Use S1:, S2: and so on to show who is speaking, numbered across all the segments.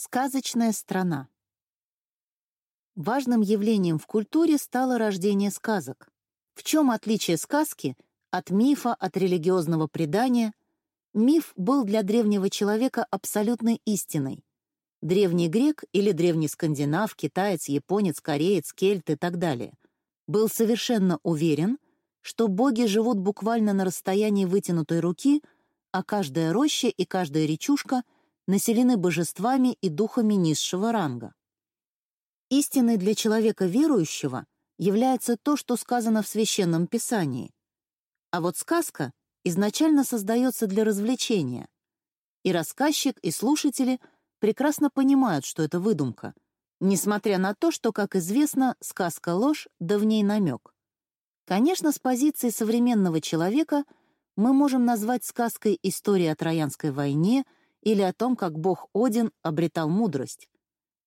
S1: Сказочная страна. Важным явлением в культуре стало рождение сказок. В чем отличие сказки от мифа, от религиозного предания? Миф был для древнего человека абсолютной истиной. Древний грек или древний скандинав, китаец, японец, кореец, кельт и так далее был совершенно уверен, что боги живут буквально на расстоянии вытянутой руки, а каждая роща и каждая речушка — населены божествами и духами низшего ранга. Истиной для человека верующего является то, что сказано в Священном Писании. А вот сказка изначально создается для развлечения. И рассказчик, и слушатели прекрасно понимают, что это выдумка, несмотря на то, что, как известно, сказка — ложь, да в ней намек. Конечно, с позиции современного человека мы можем назвать сказкой история о Троянской войне — или о том, как бог Один обретал мудрость.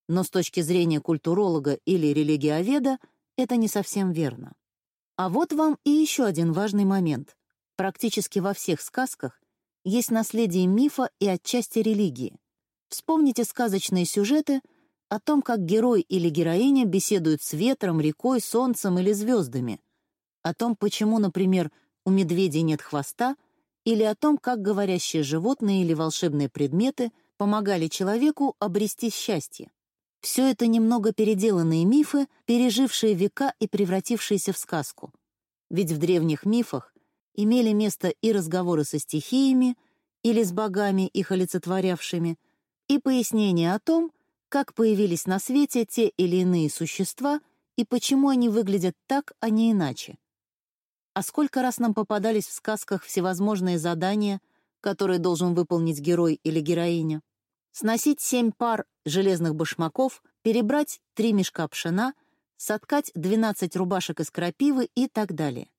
S1: Но с точки зрения культуролога или религиоведа это не совсем верно. А вот вам и еще один важный момент. Практически во всех сказках есть наследие мифа и отчасти религии. Вспомните сказочные сюжеты о том, как герой или героиня беседуют с ветром, рекой, солнцем или звездами, о том, почему, например, у медведей нет хвоста — или о том, как говорящие животные или волшебные предметы помогали человеку обрести счастье. Все это немного переделанные мифы, пережившие века и превратившиеся в сказку. Ведь в древних мифах имели место и разговоры со стихиями, или с богами, их олицетворявшими, и пояснения о том, как появились на свете те или иные существа и почему они выглядят так, а не иначе. А сколько раз нам попадались в сказках всевозможные задания, которые должен выполнить герой или героиня? Сносить семь пар железных башмаков, перебрать три мешка пшена, соткать двенадцать рубашек из крапивы и так далее.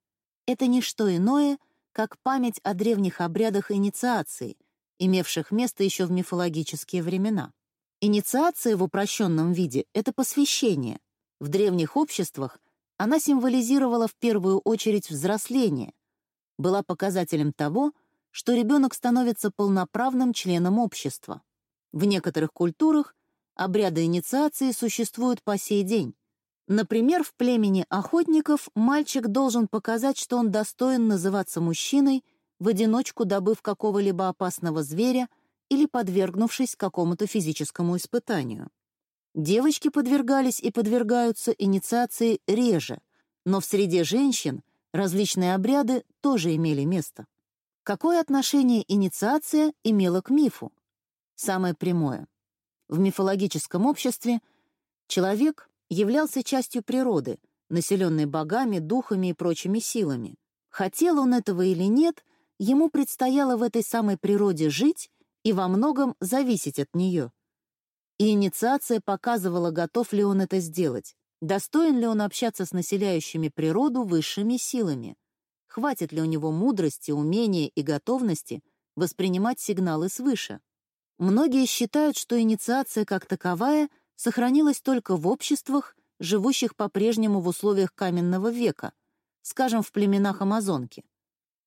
S1: Это не что иное, как память о древних обрядах инициации, имевших место еще в мифологические времена. Инициация в упрощенном виде — это посвящение. В древних обществах — она символизировала в первую очередь взросление, была показателем того, что ребенок становится полноправным членом общества. В некоторых культурах обряды инициации существуют по сей день. Например, в племени охотников мальчик должен показать, что он достоин называться мужчиной, в одиночку добыв какого-либо опасного зверя или подвергнувшись какому-то физическому испытанию. Девочки подвергались и подвергаются инициации реже, но в среде женщин различные обряды тоже имели место. Какое отношение инициация имела к мифу? Самое прямое. В мифологическом обществе человек являлся частью природы, населенной богами, духами и прочими силами. Хотел он этого или нет, ему предстояло в этой самой природе жить и во многом зависеть от нее — и инициация показывала, готов ли он это сделать, достоин ли он общаться с населяющими природу высшими силами, хватит ли у него мудрости, умения и готовности воспринимать сигналы свыше. Многие считают, что инициация как таковая сохранилась только в обществах, живущих по-прежнему в условиях каменного века, скажем, в племенах Амазонки.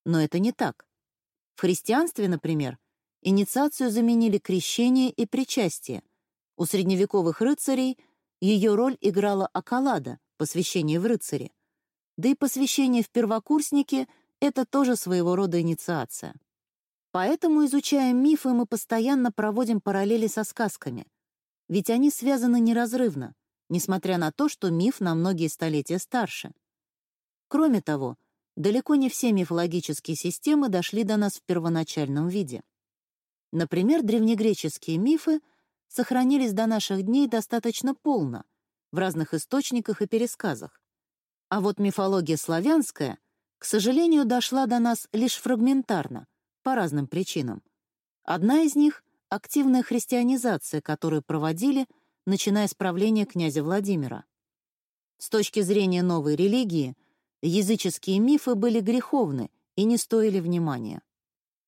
S1: Но это не так. В христианстве, например, инициацию заменили крещение и причастие — у средневековых рыцарей ее роль играла околада, посвящение в рыцаре. Да и посвящение в первокурснике — это тоже своего рода инициация. Поэтому, изучая мифы, мы постоянно проводим параллели со сказками. Ведь они связаны неразрывно, несмотря на то, что миф на многие столетия старше. Кроме того, далеко не все мифологические системы дошли до нас в первоначальном виде. Например, древнегреческие мифы — сохранились до наших дней достаточно полно в разных источниках и пересказах. А вот мифология славянская, к сожалению, дошла до нас лишь фрагментарно, по разным причинам. Одна из них — активная христианизация, которую проводили, начиная с правления князя Владимира. С точки зрения новой религии, языческие мифы были греховны и не стоили внимания.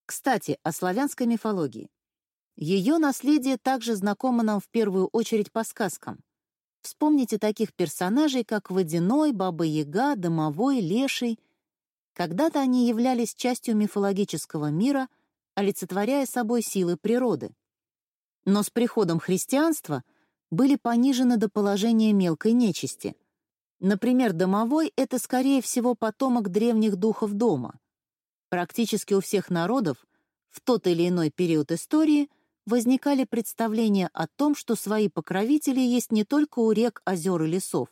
S1: Кстати, о славянской мифологии. Ее наследие также знакомо нам в первую очередь по сказкам. Вспомните таких персонажей, как Водяной, Баба-Яга, Домовой, Леший. Когда-то они являлись частью мифологического мира, олицетворяя собой силы природы. Но с приходом христианства были понижены до положения мелкой нечисти. Например, домовой — это, скорее всего, потомок древних духов дома. Практически у всех народов в тот или иной период истории возникали представления о том, что свои покровители есть не только у рек, озер и лесов,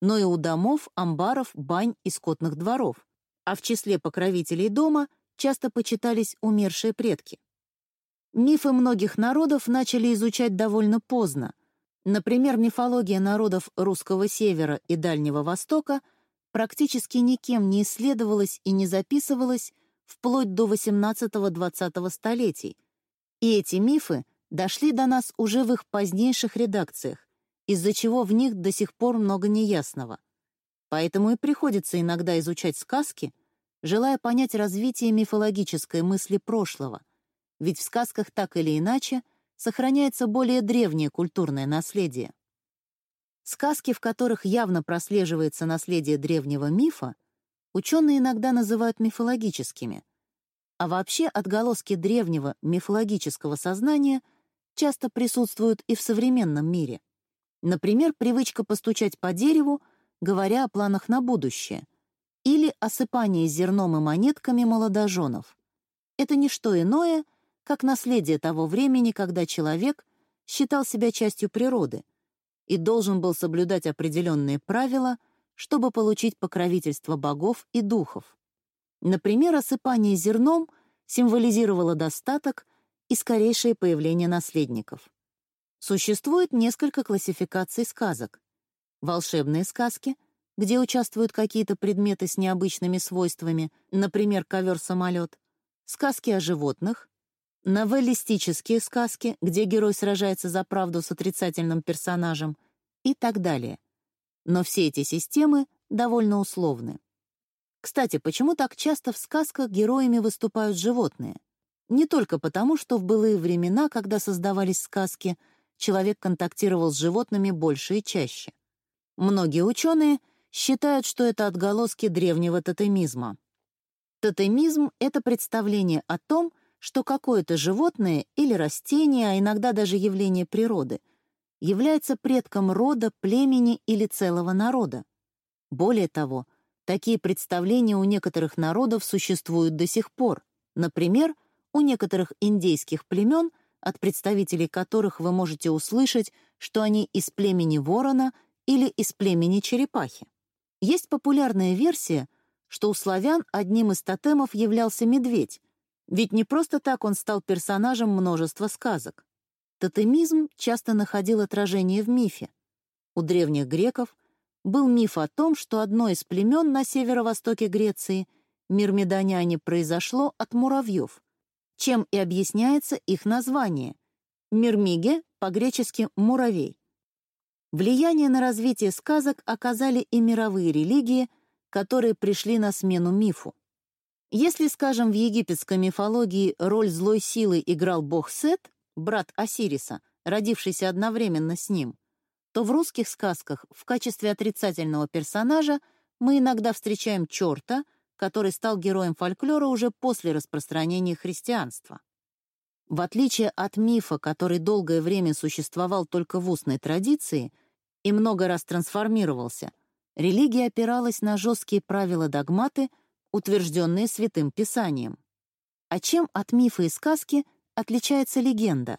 S1: но и у домов, амбаров, бань и скотных дворов, а в числе покровителей дома часто почитались умершие предки. Мифы многих народов начали изучать довольно поздно. Например, мифология народов Русского Севера и Дальнего Востока практически никем не исследовалась и не записывалась вплоть до XVIII-XX столетий, и эти мифы дошли до нас уже в их позднейших редакциях, из-за чего в них до сих пор много неясного. Поэтому и приходится иногда изучать сказки, желая понять развитие мифологической мысли прошлого, ведь в сказках так или иначе сохраняется более древнее культурное наследие. Сказки, в которых явно прослеживается наследие древнего мифа, ученые иногда называют мифологическими. А вообще отголоски древнего мифологического сознания часто присутствуют и в современном мире. Например, привычка постучать по дереву, говоря о планах на будущее, или осыпание зерном и монетками молодоженов. Это не что иное, как наследие того времени, когда человек считал себя частью природы и должен был соблюдать определенные правила — чтобы получить покровительство богов и духов. Например, осыпание зерном символизировало достаток и скорейшее появление наследников. Существует несколько классификаций сказок. Волшебные сказки, где участвуют какие-то предметы с необычными свойствами, например, ковер-самолет, сказки о животных, новеллистические сказки, где герой сражается за правду с отрицательным персонажем и так далее — но все эти системы довольно условны. Кстати, почему так часто в сказках героями выступают животные? Не только потому, что в былые времена, когда создавались сказки, человек контактировал с животными больше и чаще. Многие ученые считают, что это отголоски древнего тотемизма. Тотемизм — это представление о том, что какое-то животное или растение, а иногда даже явление природы — является предком рода, племени или целого народа. Более того, такие представления у некоторых народов существуют до сих пор. Например, у некоторых индейских племен, от представителей которых вы можете услышать, что они из племени ворона или из племени черепахи. Есть популярная версия, что у славян одним из тотемов являлся медведь, ведь не просто так он стал персонажем множества сказок. Тотемизм часто находил отражение в мифе. У древних греков был миф о том, что одно из племен на северо-востоке Греции, мирмидоняне, произошло от муравьев, чем и объясняется их название. Мирмиге, по-гречески «муравей». Влияние на развитие сказок оказали и мировые религии, которые пришли на смену мифу. Если, скажем, в египетской мифологии роль злой силы играл бог Сет, брат Осириса, родившийся одновременно с ним, то в русских сказках в качестве отрицательного персонажа мы иногда встречаем черта, который стал героем фольклора уже после распространения христианства. В отличие от мифа, который долгое время существовал только в устной традиции и много раз трансформировался, религия опиралась на жесткие правила-догматы, утвержденные Святым Писанием. А чем от мифа и сказки отличается легенда.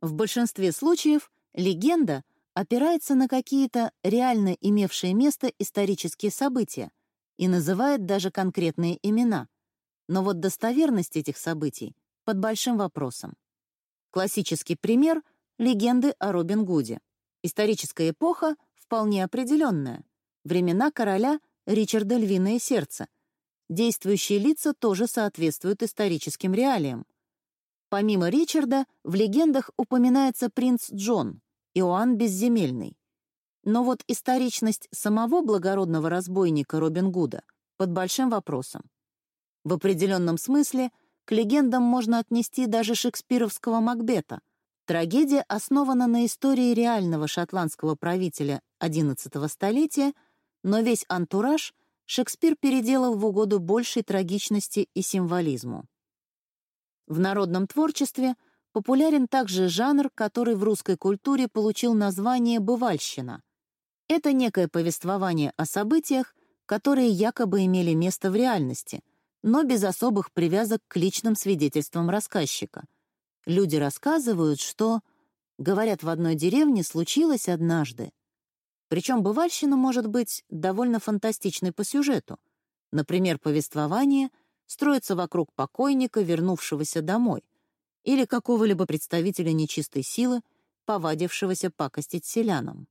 S1: В большинстве случаев легенда опирается на какие-то реально имевшие место исторические события и называет даже конкретные имена. Но вот достоверность этих событий под большим вопросом. Классический пример — легенды о Робин Гуде. Историческая эпоха вполне определенная. Времена короля Ричарда Львиное Сердце. Действующие лица тоже соответствуют историческим реалиям. Помимо Ричарда, в легендах упоминается принц Джон, Иоанн Безземельный. Но вот историчность самого благородного разбойника Робин Гуда под большим вопросом. В определенном смысле к легендам можно отнести даже шекспировского Макбета. Трагедия основана на истории реального шотландского правителя XI столетия, но весь антураж Шекспир переделал в угоду большей трагичности и символизму. В народном творчестве Популярен также жанр, который в русской культуре получил название «бывальщина». Это некое повествование о событиях, которые якобы имели место в реальности, но без особых привязок к личным свидетельствам рассказчика. Люди рассказывают, что, говорят, в одной деревне случилось однажды. Причем бывальщина может быть довольно фантастичной по сюжету. Например, повествование строится вокруг покойника, вернувшегося домой, или какого-либо представителя нечистой силы, повадившегося пакостить селянам.